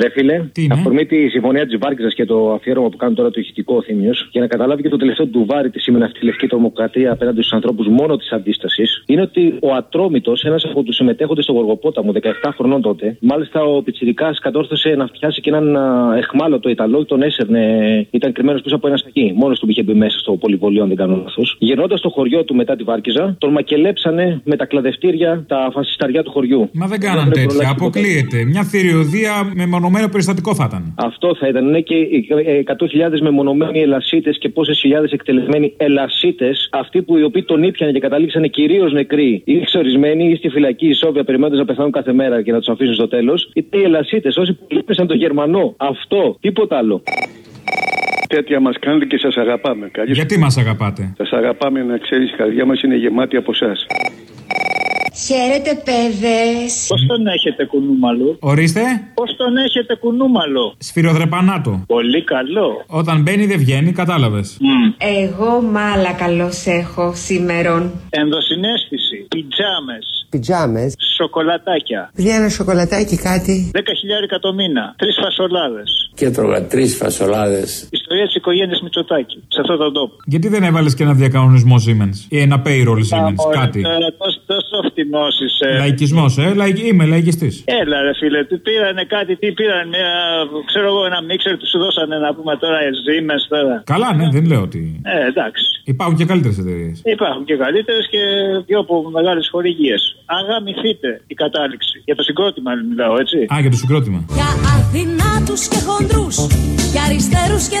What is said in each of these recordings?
Ρε φίλε, Τι είναι; αφορμή τη συμφωνία της Βάρκηζας και το αφιέρωμα που κάνει τώρα το ηχητικό ο Θήμιος, για να καταλάβει και το τελευταίο του βάρη τι σημαίνει αυτή η λευκή τρομοκρατία απέναντι στους ανθρώπους μόνο της αντίστασης, είναι ότι ο Ατρόμητος, ένας από τους συμμετέχοντες στο Γοργοπόταμο, 17 χρονών τότε, μάλιστα ο Πιτσυρικά κατόρθωσε να φτιάσει και έναν α, εχμάλωτο Ιταλό, τον έσερνε, ήταν κρυμμένος πίσω από ένα σακί. Μόνος του είχε μπει μέσα στο πολυβολείο, αν δεν κάνω λάθος. Γυρνώντα στο χωριό του μετά τη Βάρκηζα, τον μακελέψανε με τα κλαδευτήρια τα φασισταριά του χωριού. Μα δεν Δεν κάναν έχουν τέτοια. προλάβει τίποτα. Αποκλείεται. Μια θηριωδία με μονομένο περιστατικό θα ήταν. Αυτό θα ήταν. Ναι, και ε, 100.000 μεμονωμένοι ελασίτε και πόσες χιλιάδες εκτελεσμένοι ελασίτε, αυτοί που οι οποίοι τον ήπιανε και καταλήξανε κυρίως νεκροί ή εξορισμένοι ή στη φυλακή ισόβια περιμένοντας να πεθάνουν κάθε μέρα και να τους αφήσουν στο τέλος, είτε οι ελασίτε, όσοι που λύπησαν τον Γερμανό. Αυτό, τίποτα άλλο. Τέτοια μας κάνετε και σας αγαπάμε. Καλή Γιατί μας αγαπάτε; Σας αγαπάμε να ξέρεις, η καρδιά μας είναι γεμάτη από εσάς. Χαίρετε, παιδες. Πώς τον έχετε κουνούμαλο; Ορίστε, Πώς τον έχετε κουνούμαλο; σφυροδρεπανάτο. Πολύ καλό. Όταν μπαίνει δεν βγαίνει, κατάλαβες. Εγώ μάλα καλώς έχω σήμερον. Ενδοσυναίσθηση. Πιτζάμες. Πιτζάμες. Σοκολατάκια. Παιδιά, ένα σοκολατάκι, κάτι. 10 χιλιάρικα το μήνα. Τρεις φασολάδες. Και έτρωγα τρεις φασολάδες. Ιστορία της οικογένειας Μητσοτάκη. Σε αυτόν τον τόπο. Γιατί δεν έβαλες και ένα διακανονισμό Siemens; Ή ένα payroll Siemens, Ωραία, κάτι; Τώρα τόσο, τόσο φτηνό είσαι. Λαϊκισμός, ε, λαϊκ... είμαι λαϊκιστής. Έλα ρε φίλε, τι πήρανε κάτι, τι πήραν μια, ξέρω εγώ ένα μίξερ τους σου δώσανε να πούμε τώρα Siemens τώρα. Καλά, ναι, δεν λέω ότι. Ε, εντάξει. Υπάρχουν και καλύτερες εταιρείες. Υπάρχουν και καλύτερες και πιο από μεγάλες χορηγίες. Αγαμηθείτε η κατάληξη. Για το συγκρότημα μιλάω, έτσι. Α, για το συγκρότημα. Για αδυνάτους και χοντρούς Για αριστερούς και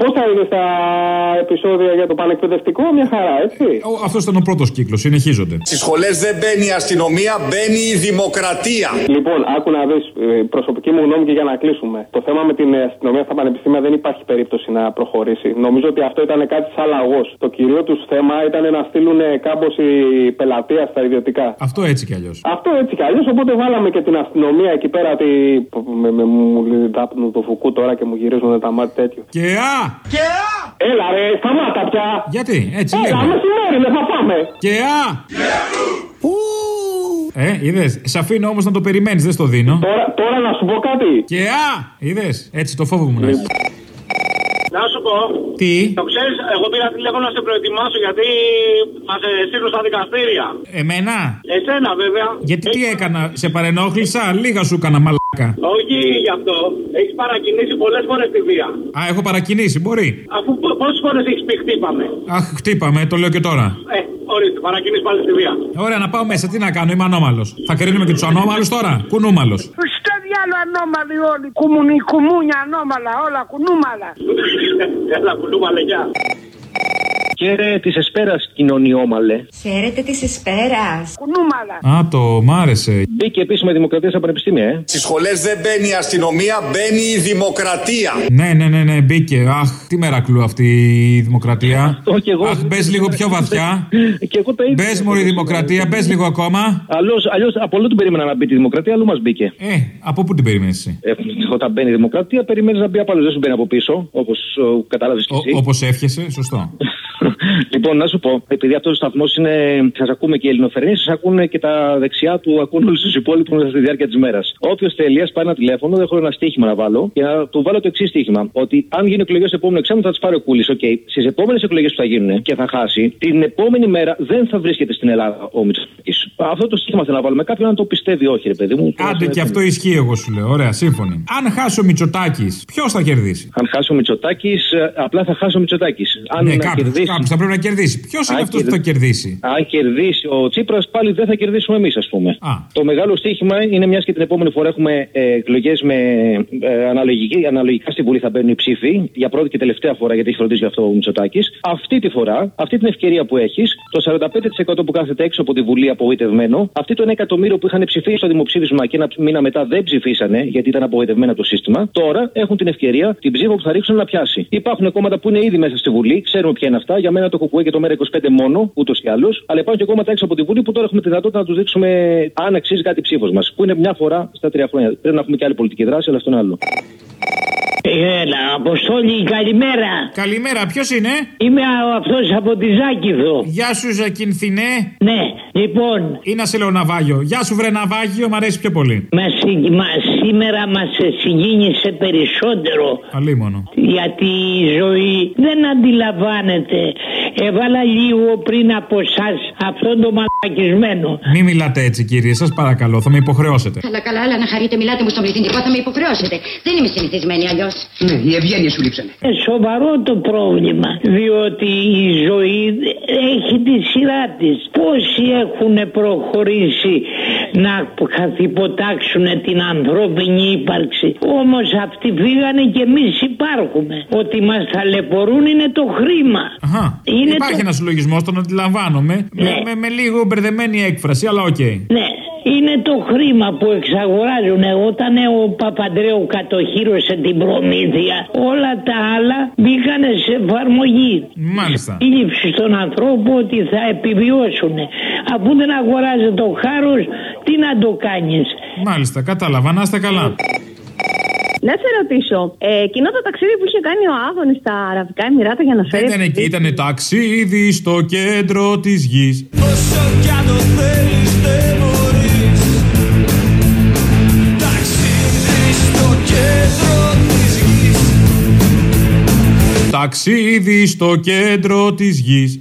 Πώ θα είναι στα επεισόδια για το πανεκπαιδευτικό, μια χαρά, έτσι. Αυτός ήταν ο πρώτος κύκλος, συνεχίζονται. Στις σχολές δεν μπαίνει η αστυνομία, μπαίνει η δημοκρατία. Λοιπόν, άκου να δεις προσωπική μου γνώμη και για να κλείσουμε. Το θέμα με την ε, αστυνομία στα πανεπιστήμια δεν υπάρχει περίπτωση να προχωρήσει. Νομίζω ότι αυτό ήταν κάτι σαν λαγός. Το κυρίω τους θέμα ήταν να στείλουν κάμποση πελατείας στα ιδιωτικά. Αυτό έτσι κι αλλιώς. Αυτό έτσι κι αλλιώς, οπότε βάλαμε και την αστυνομία εκεί πέρα. Τη... Με, με, μου δάπνουν το φουκού τώρα και μου γυρίζουν τα μάτια τέτοιο. Και α! Και α! Έλα ρε, σταμάτα πια! Γιατί, έτσι Έλα, λέγαμε. μεσημέρι, δεν θα πάμε! Και α! Ε, είδες. Σε αφήνω όμως να το περιμένεις, δεν στο δίνω. Τώρα, τώρα να σου πω κάτι. Και α! Είδες. Έτσι το φόβο μου να έχει. Να σου πω. Τι; Το ξέρεις, εγώ πήρα τηλέφωνο να σε προετοιμάσω γιατί θα σε στείλω στα δικαστήρια. Εμένα; Εσένα βέβαια. Γιατί τι έκανα, σε παρενόχλησα, λίγα σου έκανα μαλάκα. Όχι γι' αυτό. Έχεις παρακινήσει πολλές φορές τη βία. Α, έχω παρακινήσει, μπορεί. Αφού πόσες φορές έχεις πει χτύπαμε; Αχ, χτύπαμε, το λέω και τώρα. Ε, ορίστε, παρακινήσει πάλι στη βία. Ωραία, να πάω μέσα, τι να κάνω, είμαι ανώμαλος. Θα κρίνουμε και τους ανώμαλους τώρα, κουνούμαλος. Στο διάλο ανώμαλοι όλοι. Κουμουνι, κουμούνια ανώμαλα, όλα κουνούμαλα. Έλα, κουνούμαλε, γεια. Και της Εσπέρας κοινωνιόμαλε. Χαίρετε της Εσπέρας. Κουνούμαλα. Α, το μ' άρεσε. Μπήκε επίσημα δημοκρατία στα πανεπιστήμια, ε. Στις σχολές δεν μπαίνει η αστυνομία, μπαίνει η δημοκρατία. Ναι, ναι, ναι, ναι, μπήκε. Αχ, τι μερακλού αυτή η δημοκρατία. Αυτό κι εγώ. Αχ, μπες λίγο πιο βαθιά. Και εγώ το ίδιο. Μπες μωρή δημοκρατία, μπες λίγο ακόμα. Αλλιώς από όλο την περίμενα να μπει τη δημοκρατία, αλλού μας μπήκε. Ε, από πού την περιμένει εσύ; Ε, όταν μπαίνει η δημοκρατία, περιμένεις να μπει από άλλου. Δεν σου μπαίνει από πίσω, όπως κατάλαβες κι εσύ. Όπως εύχεσαι, σωστό. λοιπόν, να σου πω, επειδή αυτός ο σταθμός είναι. Σας ακούμε και οι Ελληνοφρενείς, σας ακούνε και τα δεξιά του, ακούν όλους τους υπόλοιπους στη διάρκεια της μέρας. Όποιος θέλει, ας πάρει ένα τηλέφωνο, δεν έχω ένα στοίχημα να βάλω και να του βάλω το εξής στοίχημα. Ότι αν γίνει εκλογές στο επόμενο εξάμηνο θα τις πάρει ο Κούλης. OK, okay. στις επόμενες εκλογές που θα γίνουν και θα χάσει, την επόμενη μέρα δεν θα βρίσκεται στην Ελλάδα ο Μητσοτάκης. Αυτό το στοίχημα θέλω να βάλουμε. Κάποιον να το πιστεύει, όχι, ρε παιδί μου. Άντε και αυτό ισχύει, εγώ σου λέω. Ωραία, σύμφωνοι. Αν χάσει ο Μητσοτάκης, ποιος θα κερδίσει; Αν χάσει ο Μητσοτάκης, απλά θα χάσει ο Μητσοτάκης. Αν ναι, να κάποιος, κερδίσει. κάποιος θα πρέπει να κερδίσει. Ποιος είναι Αν αυτός που κερδί- θα κερδίσει. Αν κερδίσει ο Τσίπρας, πάλι δεν θα κερδίσουμε εμείς, ας πούμε. Α. Το μεγάλο στοίχημα είναι μιας και την επόμενη φορά έχουμε εκλογές με ε, αναλογική, αναλογικά στη Βουλή θα μπαίνουν οι ψήφοι για πρώτη και τελευταία φορά γιατί έχει φροντίσει γι' αυτό ο Μητσοτάκης. Αυτή τη φορά, αυτή την ευκαιρία που έχεις, το 45% που κάθεται έξω από τη Βουλή απογοητευμένο, αυτή το 1 εκατομμύριο που είχαν ψηφίσει στο δημοψήφισμα και ένα μήνα μετά δεν ψηφίσανε γιατί ήταν απογοητευμένα το σύστημα, τώρα έχουν την ευκαιρία την ψήφο που θα ρίξουν να πιάσει. Υπάρχουν κόμματα που είναι ήδη μέσα στη Βουλή, ξέρουμε ποια είναι αυτά. Αυτά. Για μένα το Κουκουέ και το Μέρα 25 μόνο, ούτως ή άλλως. Αλλά υπάρχουν και κόμματα έξω από τη Βουλή που τώρα έχουμε τη δυνατότητα να τους δείξουμε αν αξίζει κάτι ψήφος μας. Που είναι μια φορά στα τρία χρόνια. Πρέπει να έχουμε και άλλη πολιτική δράση, αλλά αυτό είναι άλλο. Έλα, Αποστόλη, καλημέρα. Καλημέρα, ποιος είναι; Είμαι αυτός από τη Ζάκηδο. Γεια σου, Ζακινθινέ. Ναι, λοιπόν. Ή να σε λέω ναυάγιο. Γεια σου, βρε ναυάγιο, μ' αρέσει πιο πολύ. Μα, μα, σήμερα μας συγκίνησε περισσότερο. Αλίμονο. Γιατί η ζωή δεν αντιλαμβάνεται. Έβαλα λίγο πριν από εσάς αυτόν τον μαλακισμένο. Μην μιλάτε έτσι, κύριε, σας παρακαλώ, θα με υποχρεώσετε. Καλά, καλά, αλλά να χαρείτε, μιλάτε μου στον πληθυντικό, θα με υποχρεώσετε. Δεν είμαι συνηθισμένη αλλιώς. Ναι, η ευγένεια σου λείψανε. Ε, σοβαρό το πρόβλημα. Διότι η ζωή έχει τη σειρά της. Πόσοι έχουν προχωρήσει να καθυποτάξουν την ανθρώπινη ύπαρξη; Όμως αυτοί φύγανε και εμείς υπάρχουμε. Ότι μας ταλαιπωρούν είναι το χρήμα. Αχα. Είναι Υπάρχει το- ένας συλλογισμός, τον αντιλαμβάνομαι. Με, Ναι. με, με λίγο μπερδεμένη έκφραση, αλλά οκ. Ναι, είναι το χρήμα που εξαγοράζουν. Όταν ο Παπαντρέου κατοχύρωσε την προμήθεια, όλα τα άλλα μπήκανε σε εφαρμογή. Μάλιστα. Η λήψη στον ανθρώπο ότι θα επιβιώσουν. Αφού δεν αγοράζεται ο χάρος, τι να το κάνεις; Μάλιστα, κατάλαβα, να είστε καλά. Να σε ρωτήσω, ε, εκείνο το ταξίδι που είχε κάνει ο Άδωνης στα Αραβικά Εμιράτα για να Δεν φέρει. ήταν εκεί, ήταν ταξίδι στο κέντρο της γης. Όσο κι αν το θέλεις δεν μπορείς Ταξίδι στο κέντρο της γης Ταξίδι στο κέντρο της γης.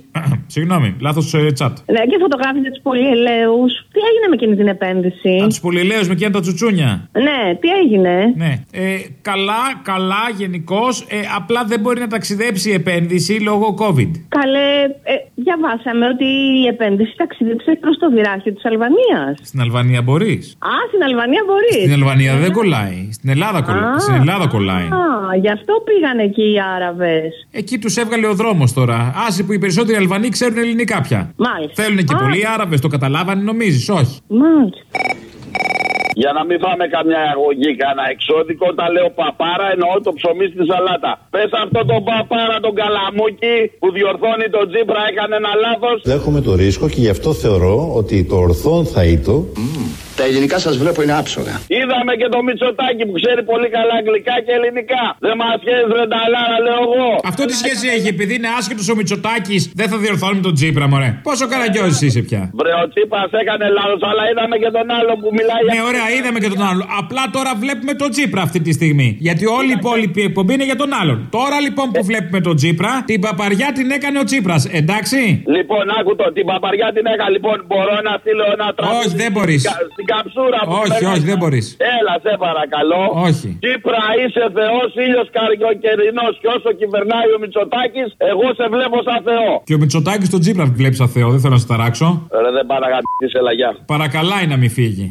Συγγνώμη, λάθος τσάτ. Ναι, και φωτογράφησε τους πολυελαίους. Τι έγινε με εκείνη την επένδυση; Α τους πολυλαίου με εκείνα τα τσουτσούνια. Ναι, τι έγινε; Ναι. Ε, καλά, καλά γενικώς. Ε, απλά δεν μπορεί να ταξιδέψει η επένδυση λόγω COVID. Καλέ, ε, διαβάσαμε ότι η επένδυση ταξίδεψε προς το βυράχιο της Αλβανίας. Στην Αλβανία μπορείς. Α, στην Αλβανία μπορείς. Στην Αλβανία δεν κολλάει. Στην Ελλάδα, κολλάει. Στην Ελλάδα κολλάει. Α, γι' αυτό πήγαν εκεί οι Άραβες. Εκεί τους έβγαλε ο δρόμος τώρα. Άσε που οι περισσότεροι Αλβανοί ξέρουν ελληνικά πια. Μάλιστα. Θέλουν και Α. πολλοί Άραβες, το καταλάβανε, νομίζεις, όχι. Μάλιστα. Για να μην πάμε καμιά αγωγή, κανένα εξώδικο, όταν λέω παπάρα εννοώ το ψωμί στη σαλάτα. Πες αυτό τον παπάρα, τον καλαμούκι που διορθώνει τον Τζίπρα, έκανε ένα λάθος. Δέχομαι το ρίσκο και γι' αυτό θεωρώ ότι το ορθόν θα ήτο. Τα ελληνικά σας βλέπω είναι άψογα. Είδαμε και το Μητσοτάκι που ξέρει πολύ καλά αγγλικά και ελληνικά. Δεν μας πιέζει ρε ταλάρα, λέω εγώ. Αυτό τι σχέση έχει, επειδή είναι άσχετο ο Μητσοτάκης, δεν θα διορθώνουμε τον Τζίπρα, μωρέ. Πόσο καραγκιόζη είσαι πια. Βρε, ο Τσίπρας έκανε λάθος, αλλά είδαμε και τον άλλο που μιλάει. Ναι, ωραία, είδαμε και τον άλλο. Απλά τώρα βλέπουμε τον Τζίπρα αυτή τη στιγμή. Γιατί όλη η υπόλοιπη εκπομπή είναι για τον άλλον. Τώρα λοιπόν που βλέπουμε τον Τζίπρα, την παπαριά την έκανε ο Τσίπρας, εντάξει; Λοιπόν, άκου το, την παπαριά την έκανα. Λοιπόν, μπορώ να στείλω ένα τραγούδι. Όχι, δεν μπορείς. Κα- Στην καψούρα που Όχι, παίρνω. όχι, δεν μπορείς. Έλα, σε παρακαλώ. Όχι. Τσίπρα, είσαι Θεός, ήλιος καριοκαιρινό. Και όσο κυβερνάει ο Μητσοτάκης, εγώ σε βλέπω σαν Θεό. Και ο Μητσοτάκης τον Τζίπρα βλέπει σαν Θεό, δεν θέλω να σε ταράξω. Ρε, δεν παραγαπητή, έλα, γεια. Παρακαλάει να μην φύγει.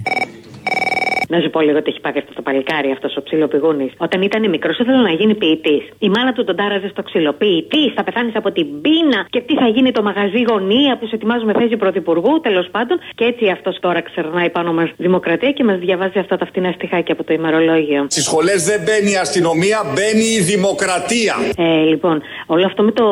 Να σου πω λίγο τι έχει πάθει αυτό το παλικάρι, αυτός ο ψιλοπηγούνης. Όταν ήταν μικρός, ήθελε να γίνει ποιητής. Η μάνα του τον τάραζε στο ξύλο. Ποιητής, θα πεθάνεις από την πείνα και τι θα γίνει το μαγαζί γωνία που σε ετοιμάζουμε θέση πρωθυπουργού, τέλος πάντων. Και έτσι αυτός τώρα ξερνάει πάνω μας δημοκρατία και μας διαβάζει αυτά τα φτηνά στιχάκια από το ημερολόγιο. Στις σχολές δεν μπαίνει η αστυνομία, μπαίνει η δημοκρατία. Ε, λοιπόν, όλο αυτό με το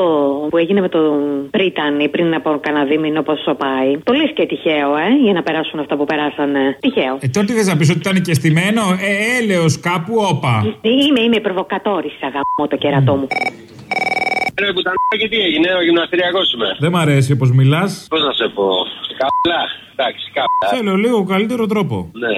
που έγινε με τον Πρίτανη πριν από κανένα δίμηνο, πόσο πάει. Το λες και τυχαίο, ε, για να περάσουν αυτά που περάσανε. Τυχαίο. Ε, τότε δεν θα πεις ότι ήταν και στημένο. Ε, έλεος κάπου, όπα. Είμαι, είμαι προβοκατόρης, αγαμώ το κερατό μου. Ρε πουτανάκι, τι έγινε, ο γυμναστηριακός είμαι. Δεν μ' αρέσει όπως μιλάς. Πώς να σε πω. Καλά, εντάξει, καλά. Θέλω λίγο καλύτερο τρόπο. Ναι.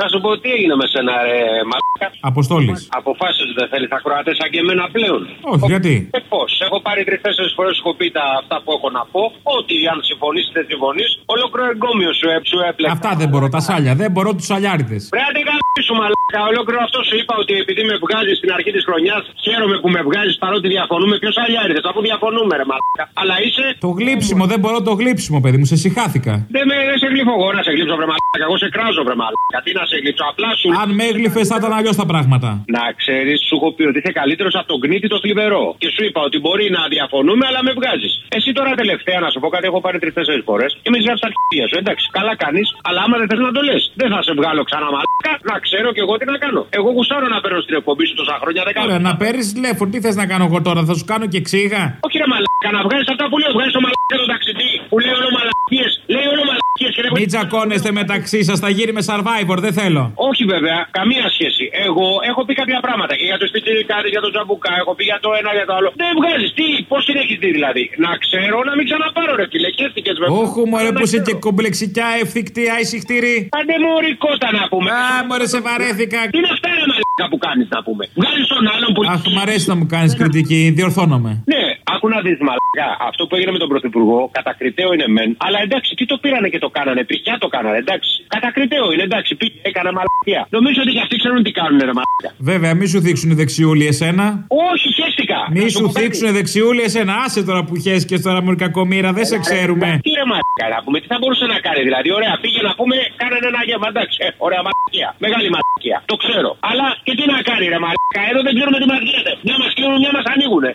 Να σου πω τι έγινε με σένα, ρε μαλάκα. Αποστόλης. Αποφάσισε ότι δεν θέλεις τα Κροατέ σαν και εμένα πλέον. Όχι, γιατί; Ε, πώς; Έχω πάρει τρει-τέσσερι φορές έχω πει τα αυτά που έχω να πω. Ότι αν συμφωνήσει, δεν συμφωνείς. Ολόκληρο εγκόμιο σου, ε, σου έπλεξε. Αυτά δεν μπορώ, τα σάλια. Δεν μπορώ τους σαλιάριδες. Πρέπει να σου μαλάκα. Ολόκληρο αυτό σου είπα ότι επειδή με βγάζεις στην αρχή της χρονιάς, χαίρομαι που με βγάζεις παρότι διαφωνούμε. Ποιος αλλιάριδε, αφού διαφωνούμε, ρε μαλάκα. Αλλά είσαι. Το γλύψιμο, δεν μπορώ το γλύψιμο, παιδί μου, σε συχάθηκα. Δεν, με, δεν σε γλύφω εγώ να σε γλύψω, βρε μαλάκα. Εγώ σε κράζω, βρε μαλάκα. Τι να σε γλύψω, απλά σου. Αν με έγλυφες, θα ήταν αλλιώς τα πράγματα. Να ξέρεις, σου έχω πει ότι είσαι καλύτερος από τον κνήτη το θλιβερό. Και σου είπα ότι μπορεί να διαφωνούμε, αλλά με βγάζεις. Εσύ τώρα τελευταία να σου πω κάτι, έχω πάρει τρει-τέσσερι φορές και με ζητά τα αρχίδια σου. Εντάξει, καλά κάνεις, αλλά άμα δεν θες να το λες, δεν θα σε βγάλω ξανά μαλάκα. Να ξέρω και εγώ τι να κάνω. Εγώ γουστάρω να παίρνω στην εκπομπή σου τόσα χρόνια. Δεν κάνω. Ωραία, να παίρνεις τηλέφωνο. Τι θες να κάνω εγώ τώρα, θα σου κάνω και ξύγα. Όχι ρε μαλάκα, να βγάλεις αυτά που λέω. Βγάλεις το μαλάκα τον ταξιτή που λέει όλο μαλακίε. Λέει όλο μαλακίε και δεν Μην τσακώνεστε μεταξύ σας, θα γύρει με survivor, δεν θέλω. Όχι βέβαια, καμία σχέση. Εγώ έχω πει κάποια πράγματα και για το σπιτζιρικάρι, για το τζαμπουκά, έχω πει για το ένα, για το άλλο. Δεν βγάζεις, τι, πώς την έχει δει δηλαδή; Να ξέρω να μην ξαναπάρω ρε φίλε, χέστηκε βέβαια. Όχι, μωρέ, που είσαι και κομπλεξικιά, ευθυκτή, αϊσυχτήρη. Άντε μωρή κότα να πούμε. Α, μωρέ, σε βαρέθηκα. Τι είναι αυτά ρε μαλάκα που κάνεις να πούμε. Βγάζει τον άλλον που. Αχ, μ' αρέσει να μου κάνεις κριτική, διορθώνομαι. Ναι, άκου να δεις μαλακά. Αυτό που έγινε με τον Πρωθυπουργό, κατακριτέο είναι μεν. Αλλά εντάξει, τι το πήρανε και το κάνανε. Πριχιά το κάνανε, εντάξει. Κατακριτέο είναι, εντάξει. Πήγε, έκανα μαλακία. Νομίζω ότι και αυτοί ξέρουν τι κάνουν, ρε μαλακά. Βέβαια, μη σου δείξουν οι δεξιούλοι εσένα. Όχι, χέστηκα. Μη Να σου πω κάτι. δείξουν δεξιούλοι εσένα. Άσε τώρα που χέσκε τώρα μου κακομήρα, δεν σε ξέρουμε. Τι ρε μαλακά να πούμε, τι θα μπορούσε να κάνει δηλαδή. Ωραία, πήγε να πούμε, κάνανε ένα γεύμα, εντάξει. Ε, ωραία μαλακία. Μεγάλη μαλακία. Το ξέρω. Αλλά και τι να κάνει, ρε μαλακά. Εδώ δεν ξέρουμε τι μας γίνεται. Μια μας κλείνουν, μια μας ανοίγουνε.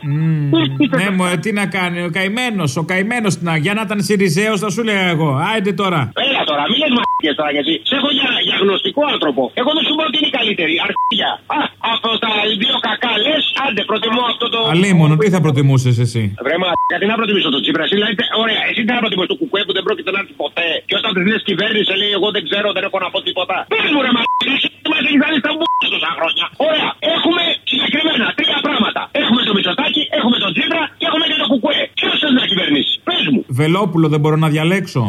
Ναι, μου, τι να κάνει, ο καημένος, ο καημένος την Για να ήταν Σιριζέος, θα σου λέγα εγώ. Άιντε τώρα. Έλα τώρα, μην λες μαλακίες τώρα γιατί σε έχω για, για γνωστικό άνθρωπο. Εγώ δεν σου πω ότι είναι η καλύτερη. Αρχίδια. Α, από τα δύο κακά λες, άντε προτιμώ αυτό το. Αλίμονο, τι θα προτιμούσες εσύ; Βρε μα, γιατί να προτιμήσω τον Τσίπρα. Εσύ δηλαδή, ωραία, εσύ τι να προτιμήσεις το κουκουέ που δεν πρόκειται να έρθει ποτέ. Και όταν της λες κυβέρνηση λέει, Εγώ δεν ξέρω, δεν έχω να πω τίποτα. Πες μου ρε μα, εσύ μας έχεις βάλει στα μπουκιά τόσα χρόνια. Ωραία, έχουμε συγκεκριμένα τρία πράγματα. Έχουμε το Μητσοτάκι, έχουμε τον Τσίπρα και έχουμε και το κουκουέ. Ποιος θέλει να κυβερνήσεις; Πες μου. Βελόπουλο δεν μπορώ να διαλέξω.